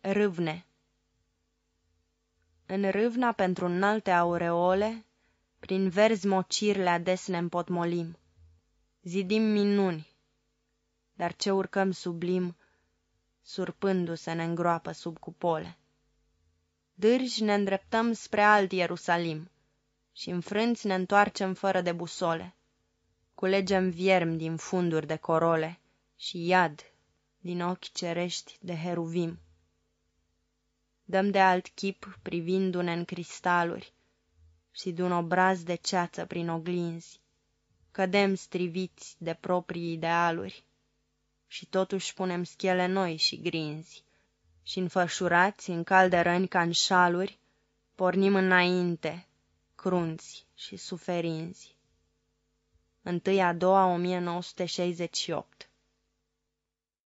Râvne În râvna pentru înalte aureole, Prin verzi mocirle ades ne împotmolim, Zidim minuni, dar ce urcăm sublim, Surpându-se ne îngroapă sub cupole. Dârji ne îndreptăm spre alt Ierusalim Și înfrânți ne întoarcem fără de busole. Culegem viermi din funduri de corole Și iad din ochi cerești de heruvim. Dăm de alt chip privindu-ne în cristaluri Și de un obraz de ceață prin oglinzi. Cădem striviți de proprii idealuri Și totuși punem schele noi și grinzi și înfășurați în calde răni ca în șaluri, pornim înainte, crunți și suferinzi. Întâi a doua 1968